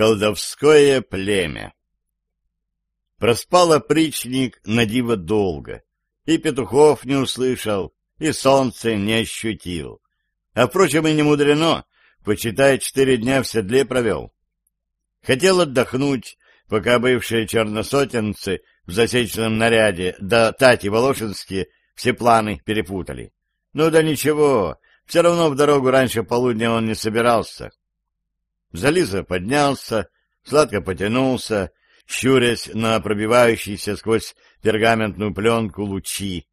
Колдовское племя Проспал опричник на диво долго, и петухов не услышал, и солнце не ощутил. А, впрочем, и не мудрено, почитай, четыре дня в седле провел. Хотел отдохнуть, пока бывшие черносотенцы в засеченном наряде, да Тати Волошинские все планы перепутали. Ну да ничего, все равно в дорогу раньше полудня он не собирался. Зализа поднялся, сладко потянулся, щурясь на пробивающиеся сквозь пергаментную пленку лучи,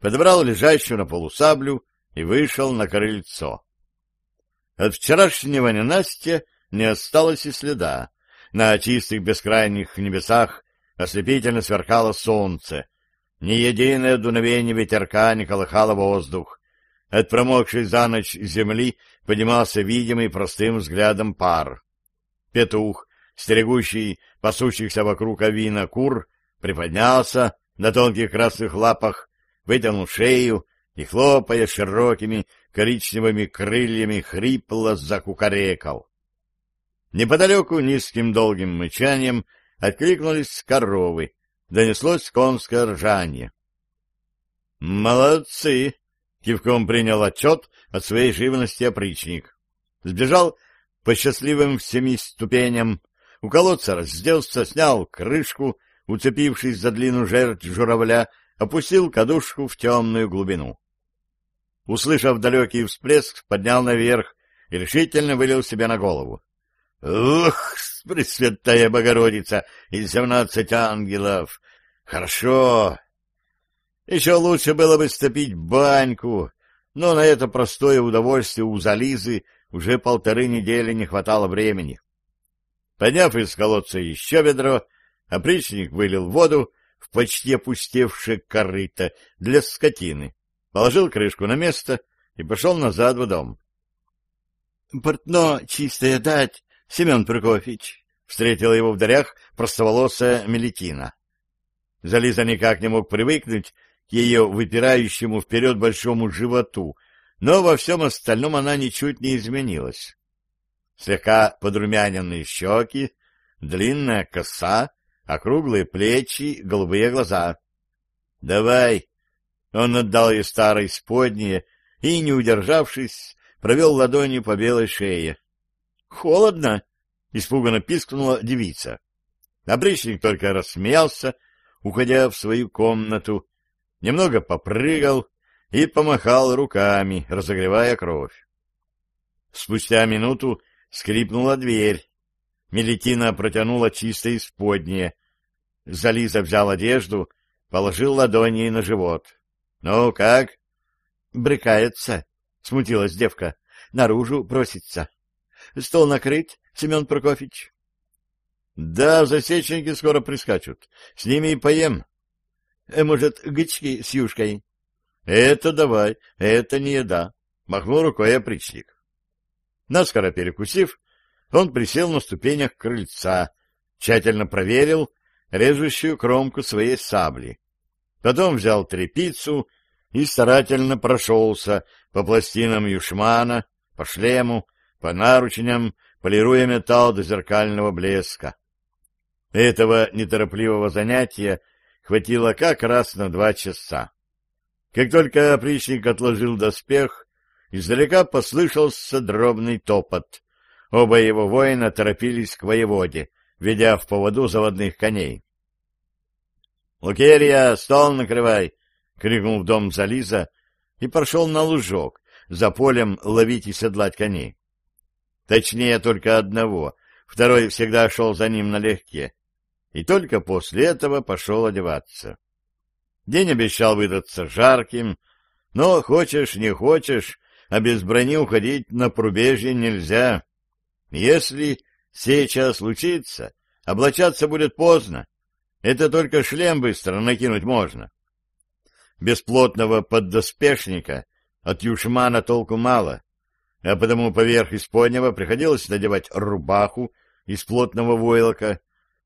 подобрал лежащую на полу саблю и вышел на крыльцо. От вчерашнего ненастья не осталось и следа. На чистых бескрайних небесах ослепительно сверкало солнце. Ни единое дуновение ветерка не колыхало воздух. От промокшей за ночь земли поднимался видимый простым взглядом пар. Петух, стерегущий пасущихся вокруг авина кур, приподнялся на тонких красных лапах, вытянул шею и, хлопая широкими коричневыми крыльями, хрипло закукарекал. Неподалеку низким долгим мычанием откликнулись коровы, донеслось конское ржание. «Молодцы!» — кивком принял отчет от своей живности опричник. Сбежал по счастливым семи ступеням, у колодца разделся, снял крышку, уцепившись за длину жертв журавля, опустил кадушку в темную глубину. Услышав далекий всплеск, поднял наверх и решительно вылил себе на голову. Ух, Пресвятая Богородица и семнадцать ангелов! Хорошо! Еще лучше было бы стопить баньку, но на это простое удовольствие у Зализы уже полторы недели не хватало времени. Подняв из колодца еще ведро, опричник вылил воду в почти опустевшее корыто для скотины, положил крышку на место и пошел назад в дом. — Портно чистое дать, Семен Прокофьевич, — встретила его в дырях простоволосая Мелетина. Зализа никак не мог привыкнуть к ее выпирающему вперед большому животу, но во всем остальном она ничуть не изменилась. Слегка подрумяненные щеки, длинная коса, округлые плечи, голубые глаза. — Давай! Он отдал ей старой споднее и, не удержавшись, провел ладонью по белой шее. Холодно? — испуганно пискнула девица. Опричник только рассмеялся, уходя в свою комнату, немного попрыгал и помахал руками, разогревая кровь. Спустя минуту скрипнула дверь. Мелетина протянула чисто исподнее. Зализа взял одежду, положил ладони на живот. — Ну, как? — Брыкается, — смутилась девка. — Наружу просится. Стол накрыть, Семен Прокофьевич? — Да, засечники скоро прискачут. С ними и поем. Э, — Может, гычки с юшкой? — Это давай, это не еда. Махнул рукой опричник. Наскоро перекусив, он присел на ступенях крыльца, тщательно проверил режущую кромку своей сабли. Потом взял трепицу и старательно прошелся по пластинам юшмана, по шлему, по наручням, полируя металл до зеркального блеска. Этого неторопливого занятия хватило как раз на два часа. Как только опричник отложил доспех, издалека послышался дробный топот. Оба его воина торопились к воеводе, ведя в поводу заводных коней. — Лукерья, стол накрывай! — крикнул в дом Зализа и прошел на лужок, за полем ловить и седлать коней. Точнее, только одного. Второй всегда шел за ним налегке. И только после этого пошел одеваться. День обещал выдаться жарким, но хочешь, не хочешь, а без брони уходить на прубежье нельзя. Если сейчас случится, облачаться будет поздно. Это только шлем быстро накинуть можно. Бесплотного поддоспешника от юшмана толку мало а потому поверх исподнего приходилось надевать рубаху из плотного войлока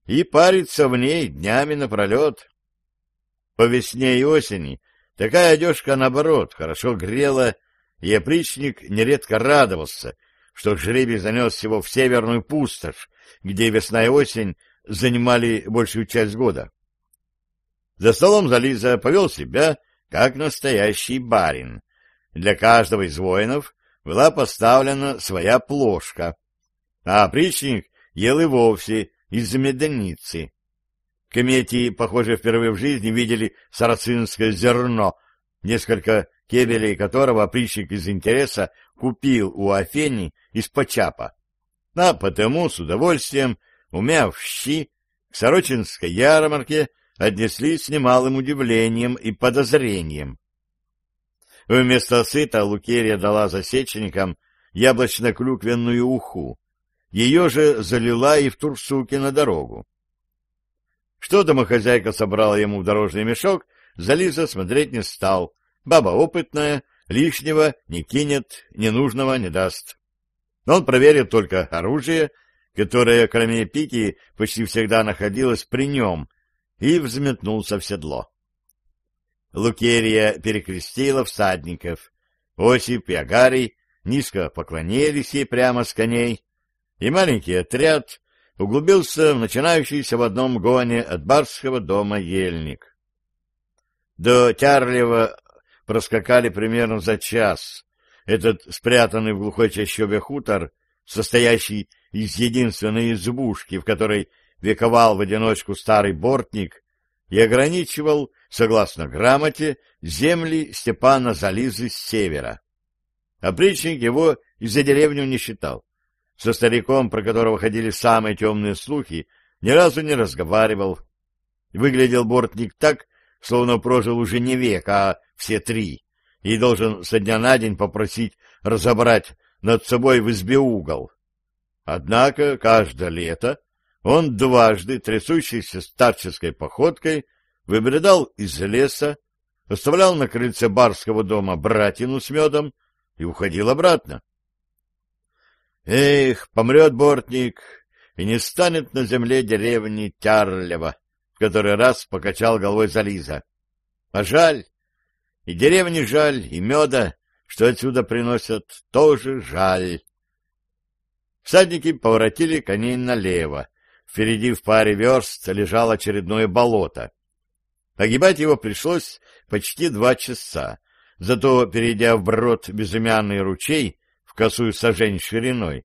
и париться в ней днями напролет. По весне и осени такая одежка, наоборот, хорошо грела, и опричник нередко радовался, что жребий занес его в северную пустошь, где весна и осень занимали большую часть года. За столом Зализа повел себя, как настоящий барин. Для каждого из воинов была поставлена своя плошка, а опричник ел и вовсе из меденицы. Кометии, похоже, впервые в жизни видели сарацинское зерно, несколько кебелей которого опричник из интереса купил у Афени из Почапа, а потому с удовольствием, умяв щи, к Сорочинской ярмарке отнеслись с немалым удивлением и подозрением. Вместо сыта Лукерия дала засечникам яблочно-клюквенную уху. Ее же залила и в Турсуке на дорогу. Что домохозяйка собрала ему в дорожный мешок, Зализа смотреть не стал. Баба опытная, лишнего не кинет, ненужного не даст. Он проверит только оружие, которое, кроме пики, почти всегда находилось при нем, и взметнулся в седло. Лукерия перекрестила всадников. Осип и Агарий низко поклонились ей прямо с коней, и маленький отряд углубился в начинающийся в одном гоне от барского дома ельник. До Тярлева проскакали примерно за час. Этот спрятанный в глухой чащобе хутор, состоящий из единственной избушки, в которой вековал в одиночку старый бортник, и ограничивал, согласно грамоте, земли Степана Зализы с севера. Опричник его из-за деревню не считал. Со стариком, про которого ходили самые темные слухи, ни разу не разговаривал. Выглядел бортник так, словно прожил уже не век, а все три, и должен со дня на день попросить разобрать над собой в избе угол. Однако каждое лето он дважды, трясущейся старческой походкой, выбредал из леса, оставлял на крыльце барского дома братину с медом и уходил обратно. Эх, помрет бортник, и не станет на земле деревни Тярлева, в который раз покачал головой Зализа. А жаль, и деревни жаль, и меда, что отсюда приносят, тоже жаль. Всадники поворотили коней налево. Впереди в паре верст лежало очередное болото. Огибать его пришлось почти два часа. Зато, перейдя в брод безымянный ручей, в косую сажень шириной,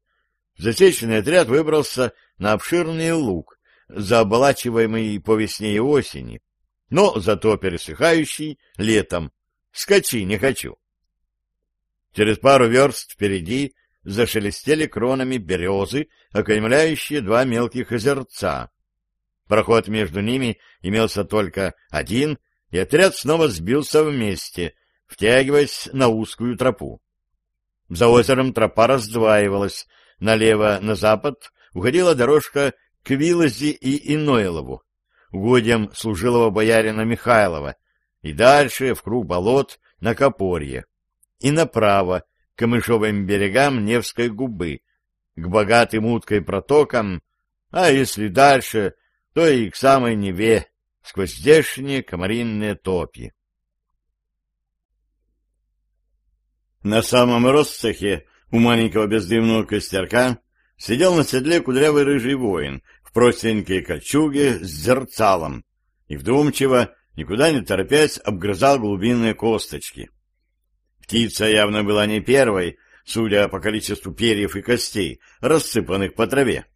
засеченный отряд выбрался на обширный луг, заоболачиваемый по весне и осени, но зато пересыхающий летом. Скачи не хочу. Через пару верст впереди зашелестели кронами березы, окаймляющие два мелких озерца. Проход между ними имелся только один, и отряд снова сбился вместе, втягиваясь на узкую тропу. За озером тропа раздваивалась, налево на запад уходила дорожка к Вилозе и Инойлову, угодьям служилого боярина Михайлова, и дальше в круг болот на Копорье, и направо к камышовым берегам Невской губы, к богатым уткой протокам, а если дальше, то и к самой Неве, сквозь здешние комаринные топи. На самом росцехе у маленького бездымного костерка сидел на седле кудрявый рыжий воин в простенькой кольчуге с зерцалом и вдумчиво, никуда не торопясь, обгрызал глубинные косточки. Птица явно была не первой, судя по количеству перьев и костей, рассыпанных по траве.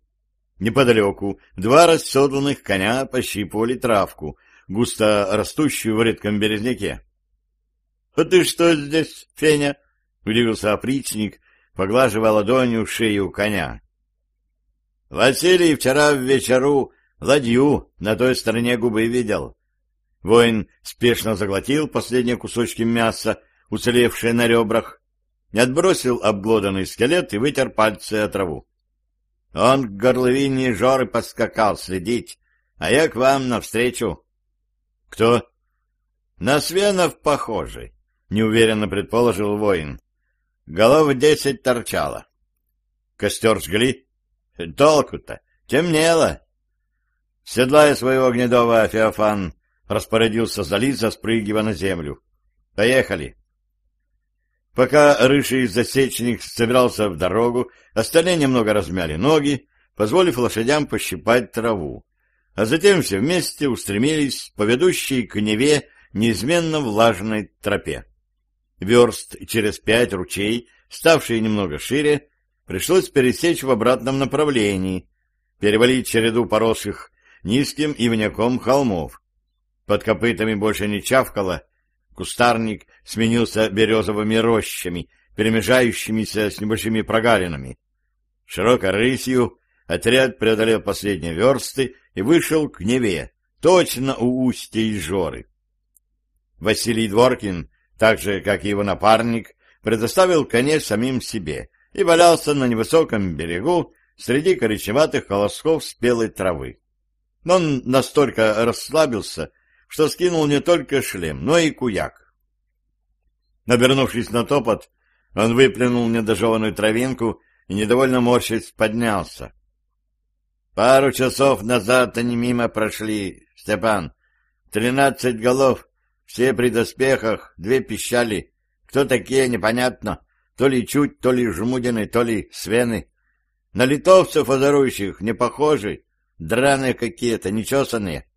Неподалеку два расседланных коня пощипывали травку, густо растущую в редком березняке. — А ты что здесь, Феня? — удивился опричник, поглаживая ладонью шею коня. — Василий вчера в вечеру ладью на той стороне губы видел. Воин спешно заглотил последние кусочки мяса, уцелевшие на ребрах, отбросил обглоданный скелет и вытер пальцы о траву. Он к горловине Жоры поскакал следить, а я к вам навстречу. — Кто? — На Свенов похожий, — неуверенно предположил воин. Голов десять торчало. Костер жгли? Толку-то? Темнело. Седлая своего гнедого Феофан, распорядился Зализа, спрыгивая на землю. Поехали. Пока рыжий засечник собирался в дорогу, остальные немного размяли ноги, позволив лошадям пощипать траву, а затем все вместе устремились по ведущей к Неве неизменно влажной тропе. Верст через пять ручей, ставшие немного шире, пришлось пересечь в обратном направлении, перевалить череду поросших низким ивняком холмов. Под копытами больше не чавкало, кустарник сменился березовыми рощами, перемежающимися с небольшими прогалинами. Широкой рысью отряд преодолел последние версты и вышел к Неве, точно у устья Ижоры. Василий Дворкин, так же, как и его напарник, предоставил коней самим себе и валялся на невысоком берегу среди коричневатых колосков спелой травы. Но он настолько расслабился, что скинул не только шлем, но и куяк. Набернувшись на топот, он выплюнул недожеванную травинку и, недовольно морщись, поднялся. Пару часов назад они мимо прошли, Степан. Тринадцать голов, все при доспехах, две пищали. Кто такие, непонятно. То ли чуть, то ли жмудины, то ли свены. На литовцев озорующих не похожи, драные какие-то, нечесанные.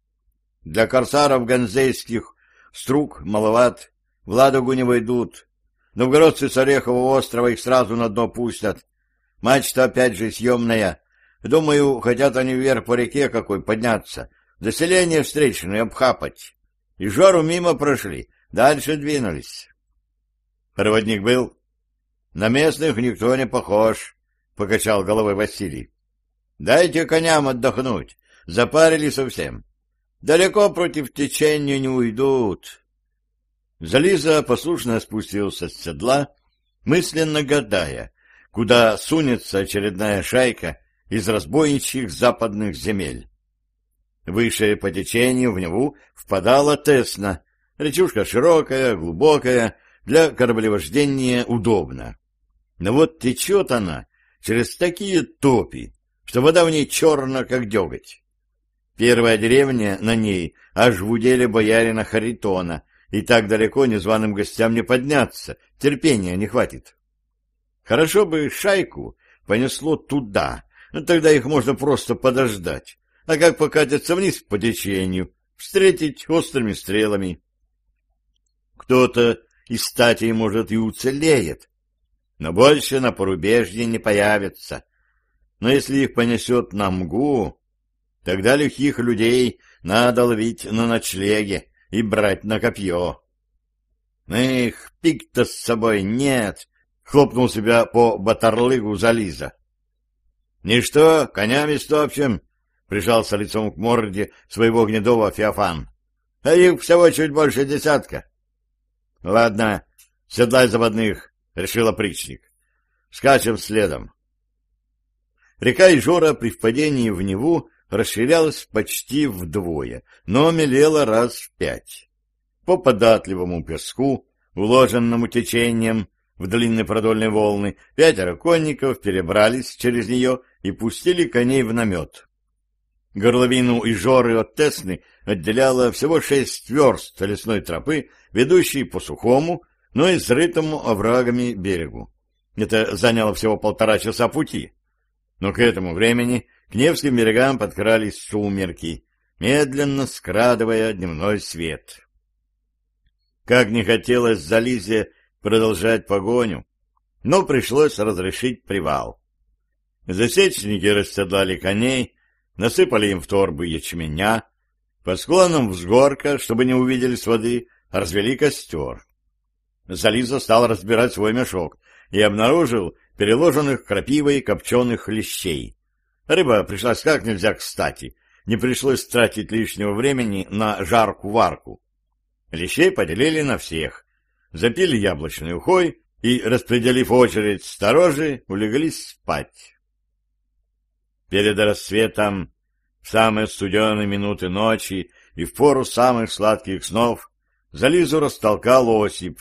Для корсаров ганзейских струк маловат, в Ладогу не войдут. Новгородцы с Орехового острова их сразу на дно пустят. Мачта опять же съемная. Думаю, хотят они вверх по реке какой подняться, заселение встречное обхапать. И жару мимо прошли, дальше двинулись. Проводник был? На местных никто не похож, — покачал головой Василий. Дайте коням отдохнуть, запарили совсем. Далеко против течения не уйдут. Зализа послушно спустился с седла, мысленно гадая, куда сунется очередная шайка из разбойничьих западных земель. Выше по течению в Неву впадала Тесна, речушка широкая, глубокая, для кораблевождения удобна. Но вот течет она через такие топи, что вода в ней черна, как деготь. Первая деревня на ней аж в уделе боярина Харитона, и так далеко незваным гостям не подняться, терпения не хватит. Хорошо бы шайку понесло туда, но тогда их можно просто подождать, а как покатятся вниз по течению, встретить острыми стрелами. Кто-то из статей, может, и уцелеет, но больше на порубежье не появится. Но если их понесет на мгу, тогда лихих людей надо ловить на ночлеге и брать на копье. Эх, пик-то с собой нет, — хлопнул себя по батарлыгу Зализа. — Ничто, конями стопчем, — прижался лицом к морде своего гнедого Феофан. — А их всего чуть больше десятка. — Ладно, седлай заводных, — решил опричник. — Скачем следом. Река Ижора при впадении в Неву расширялась почти вдвое, но мелела раз в пять. По податливому песку, уложенному течением, в длинные продольные волны, пятеро конников перебрались через нее и пустили коней в намет. Горловину и жоры от Тесны отделяло всего шесть верст лесной тропы, ведущей по сухому, но и срытому оврагами берегу. Это заняло всего полтора часа пути. Но к этому времени к Невским берегам подкрались сумерки, медленно скрадывая дневной свет. Как не хотелось Зализе продолжать погоню, но пришлось разрешить привал. Засечники расседлали коней, насыпали им в торбы ячменя, по склонам взгорка, чтобы не увидели с воды, развели костер. Зализа стал разбирать свой мешок и обнаружил переложенных крапивой копченых лещей. Рыба пришлась как нельзя кстати, не пришлось тратить лишнего времени на жарку-варку. Лещей поделили на всех, запили яблочной ухой и, распределив очередь сторожи, улеглись спать. Перед рассветом, в самые студеные минуты ночи и в пору самых сладких снов, за Лизу растолкал Осип,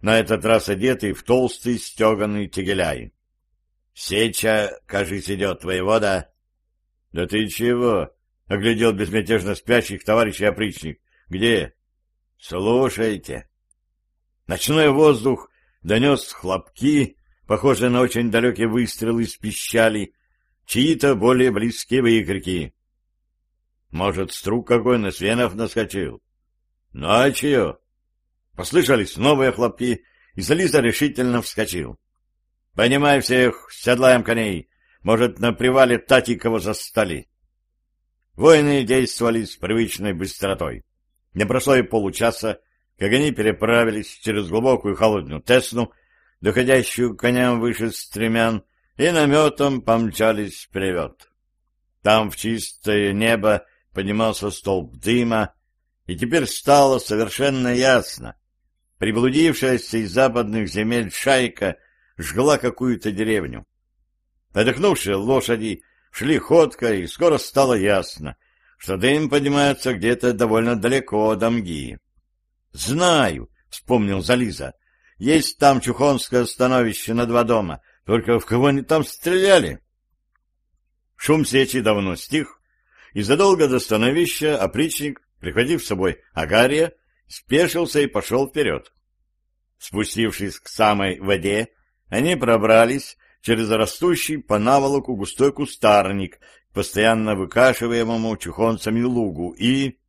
на этот раз одетый в толстый стеганый тегеляй. — Сеча, кажись, идет воевода. — Да ты чего? — оглядел безмятежно спящих товарищей опричник. — Где? — Слушайте. Ночной воздух донес хлопки, похожие на очень далекие выстрелы из пищали, чьи-то более близкие выкрики. Может, струк какой на свенов наскочил? Ну а чье? Послышались новые хлопки, и Зализа решительно вскочил. — Понимай всех, седлаем коней. Может, на привале Татикова застали. Воины действовали с привычной быстротой. Не прошло и получаса, как они переправились через глубокую холодную Тесну, доходящую к коням выше стремян, и наметом помчались вперед. Там в чистое небо поднимался столб дыма, и теперь стало совершенно ясно. Приблудившаяся из западных земель шайка жгла какую-то деревню. Отдохнувшие лошади шли ходко, и скоро стало ясно, что дым поднимается где-то довольно далеко от Амги. — Знаю, — вспомнил Зализа, — есть там чухонское становище на два дома, только в кого они там стреляли? Шум сечи давно стих, и задолго до становища опричник, прихватив с собой Агария, спешился и пошел вперед. Спустившись к самой воде, они пробрались через растущий по наволоку густой кустарник, постоянно выкашиваемому чухонцами лугу, и...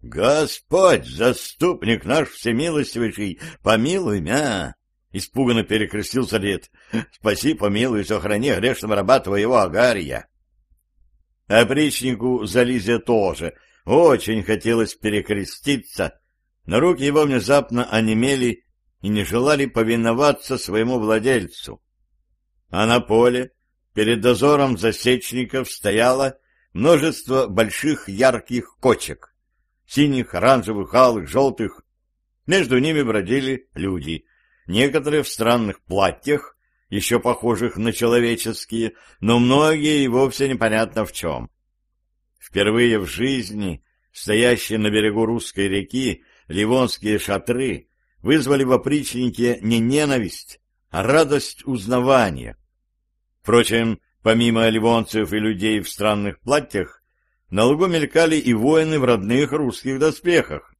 «Господь, заступник наш всемилостивейший, помилуй мя!» Испуганно перекрестился дед. «Спаси, помилуй, сохрани грешного раба твоего Агария!» Опричнику Зализе тоже очень хотелось перекреститься, но руки его внезапно онемели и не желали повиноваться своему владельцу. А на поле перед дозором засечников стояло множество больших ярких кочек, синих, оранжевых, алых, желтых. Между ними бродили люди, некоторые в странных платьях, еще похожих на человеческие, но многие и вовсе непонятно в чем. Впервые в жизни стоящие на берегу русской реки ливонские шатры вызвали в опричнике не ненависть, а радость узнавания. Впрочем, помимо ливонцев и людей в странных платьях, на лугу мелькали и воины в родных русских доспехах.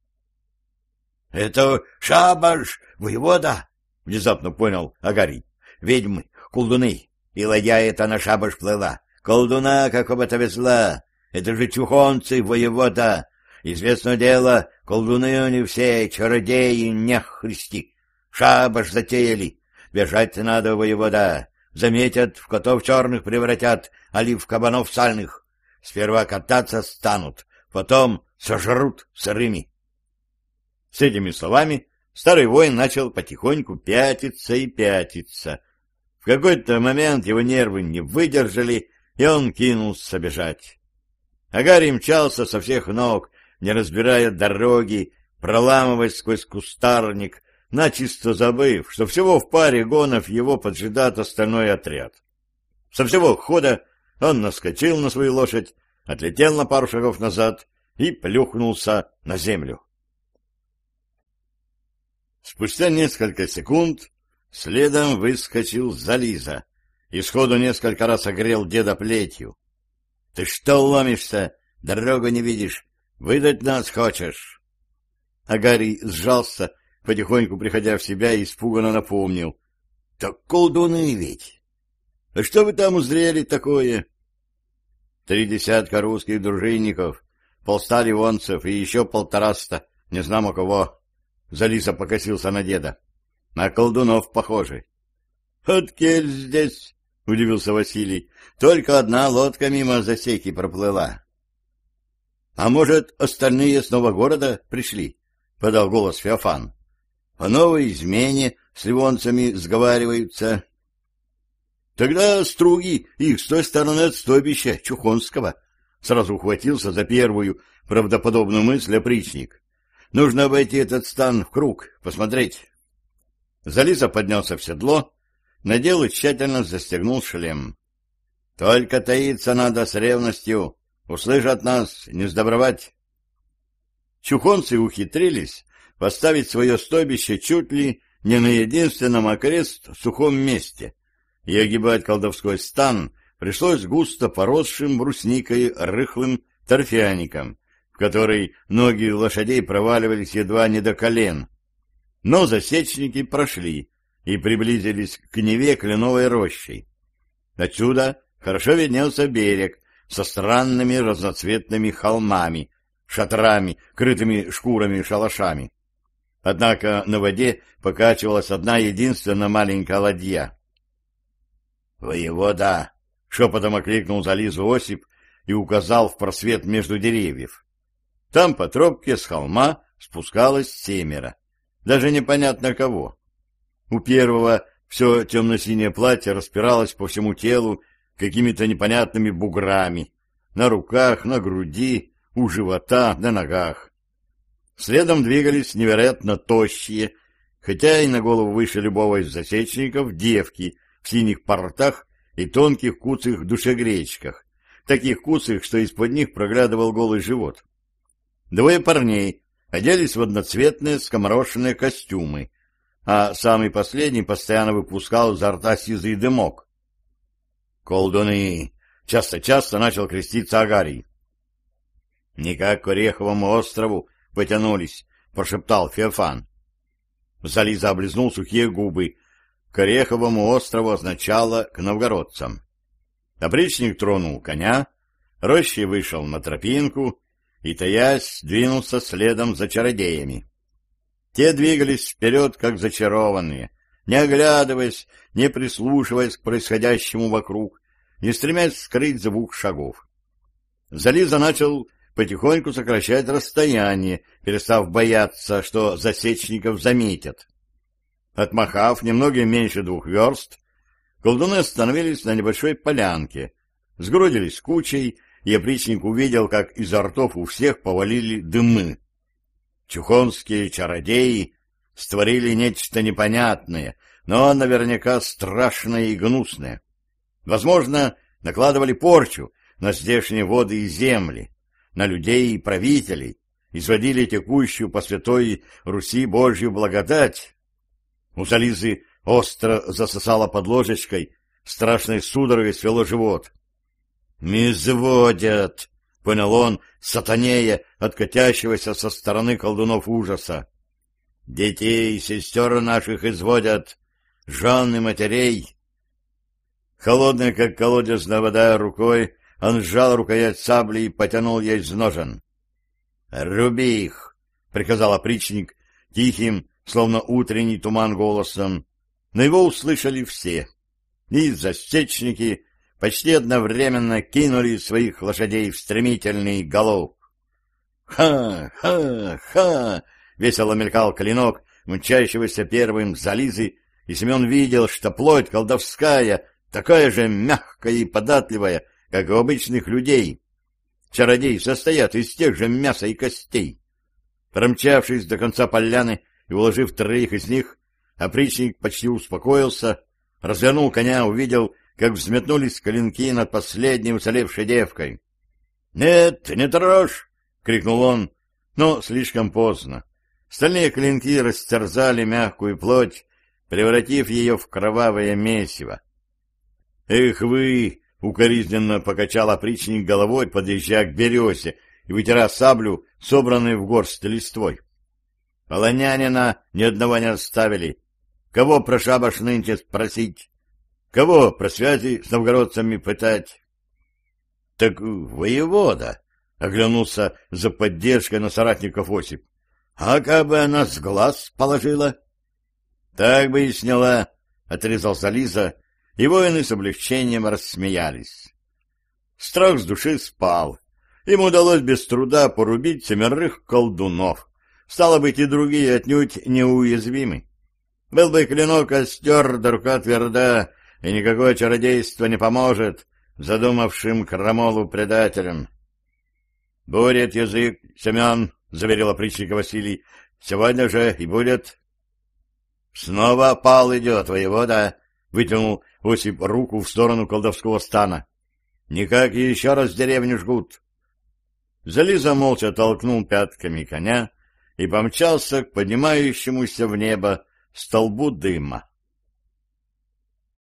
— Это шабаш, воевода! — внезапно понял Агарий. — Ведьмы, колдуны, и ладья эта на шабаш плыла. Колдуна какого-то везла. Это же чухонцы, воевода. Известно дело, колдуны они все, чародеи, нехристи. Шабаш затеяли. Бежать надо, воевода. Заметят, в котов черных превратят, али в кабанов сальных. Сперва кататься станут, потом сожрут сырыми. С этими словами старый воин начал потихоньку пятиться и пятиться. В какой-то момент его нервы не выдержали, и он кинулся бежать. Агарий мчался со всех ног, не разбирая дороги, проламываясь сквозь кустарник, начисто забыв, что всего в паре гонов его поджидает остальной отряд. Со всего хода он наскочил на свою лошадь, отлетел на пару шагов назад и плюхнулся на землю. Спустя несколько секунд следом выскочил Зализа и сходу несколько раз огрел деда плетью. — Ты что ломишься? Дорогу не видишь? Выдать нас хочешь? Агарий сжался, потихоньку приходя в себя, и испуганно напомнил. — Так колдуны ведь! А что вы там узрели такое? Три десятка русских дружинников, полста ливонцев и еще полтораста, не знам у кого. Залиса покосился на деда. На колдунов похожи. — Откель здесь? — удивился Василий. — Только одна лодка мимо засеки проплыла. — А может, остальные с нового города пришли? — подал голос Феофан. — По новой измене с ливонцами сговариваются. — Тогда струги их с той стороны от стойбища Чухонского. Сразу ухватился за первую правдоподобную мысль опричник. Нужно обойти этот стан в круг, посмотреть. Зализа поднялся в седло, надел и тщательно застегнул шлем. — Только таиться надо с ревностью, Услышат нас, не сдобровать. Чухонцы ухитрились поставить свое стойбище чуть ли не на единственном окрест сухом месте, и огибать колдовской стан пришлось густо поросшим брусникой рыхлым торфяником, в который ноги лошадей проваливались едва не до колен. Но засечники прошли, и приблизились к Неве кленовой рощей. Отсюда хорошо виднелся берег со странными разноцветными холмами, шатрами, крытыми шкурами и шалашами. Однако на воде покачивалась одна единственная маленькая ладья. «Воевода!» — шепотом окликнул Зализу Осип и указал в просвет между деревьев. Там по тропке с холма спускалось семеро. Даже непонятно кого. У первого все темно-синее платье распиралось по всему телу какими-то непонятными буграми. На руках, на груди, у живота, на ногах. Следом двигались невероятно тощие, хотя и на голову выше любого из засечников, девки в синих портах и тонких куцых душегречках, таких куцых, что из-под них проглядывал голый живот. Двое парней оделись в одноцветные скоморошенные костюмы, а самый последний постоянно выпускал изо рта сизый дымок. «Колдуны!» — часто-часто начал креститься Агарий. «Никак к Ореховому острову потянулись», — прошептал Феофан. Зализа облизнул сухие губы. К Ореховому острову означало «к новгородцам». Опричник тронул коня, Рощий вышел на тропинку и, таясь, двинулся следом за чародеями. Те двигались вперед, как зачарованные, не оглядываясь, не прислушиваясь к происходящему вокруг, не стремясь скрыть звук шагов. Зализа начал потихоньку сокращать расстояние, перестав бояться, что засечников заметят. Отмахав немного меньше двух верст, колдуны остановились на небольшой полянке, сгрудились кучей, и опричник увидел, как изо ртов у всех повалили дымы. Чухонские чародеи створили нечто непонятное, но наверняка страшное и гнусное. Возможно, накладывали порчу на здешние воды и земли, на людей и правителей, изводили текущую по святой Руси Божью благодать. У Зализы остро засосала под ложечкой, страшной судорогой свело живот. «Изводят!» — понял он, сатанея, откатящегося со стороны колдунов ужаса. «Детей, сестер наших изводят, жен и матерей!» Холодная, как колодезная вода, рукой он сжал рукоять сабли и потянул ей из ножен. «Руби их!» — приказал опричник тихим, словно утренний туман голосом. Но его услышали все. И застечники, почти одновременно кинули своих лошадей в стремительный галоп. «Ха! — весело мелькал клинок, мчащегося первым за Лизы, и Семен видел, что плоть колдовская, такая же мягкая и податливая, как у обычных людей. Чародеи состоят из тех же мяса и костей. Промчавшись до конца поляны и уложив троих из них, опричник почти успокоился, развернул коня, увидел, как взметнулись клинки над последней уцелевшей девкой. — Нет, не трожь! — крикнул он, но слишком поздно. Стальные клинки растерзали мягкую плоть, превратив ее в кровавое месиво. — Эх вы! — укоризненно покачал опричник головой, подъезжая к березе и вытирая саблю, собранной в горсть листвой. — Полонянина ни одного не оставили. Кого про шабаш нынче спросить? Кого про связи с новгородцами пытать? — Так воевода, — оглянулся за поддержкой на соратников Осип. — А как бы она с глаз положила? — Так бы и сняла, — отрезался Лиза, и воины с облегчением рассмеялись. Страх с души спал. Им удалось без труда порубить семерых колдунов. Стало быть, и другие отнюдь неуязвимы. Был бы клинок остер, да рука тверда, и никакое чародейство не поможет задумавшим крамолу предателям. — Будет язык, Семен, — заверил опричник Василий, — сегодня же и будет. — Снова пал идет, воевода, — вытянул Осип руку в сторону колдовского стана. — Никак еще раз деревню жгут. Зализа молча толкнул пятками коня и помчался к поднимающемуся в небо столбу дыма.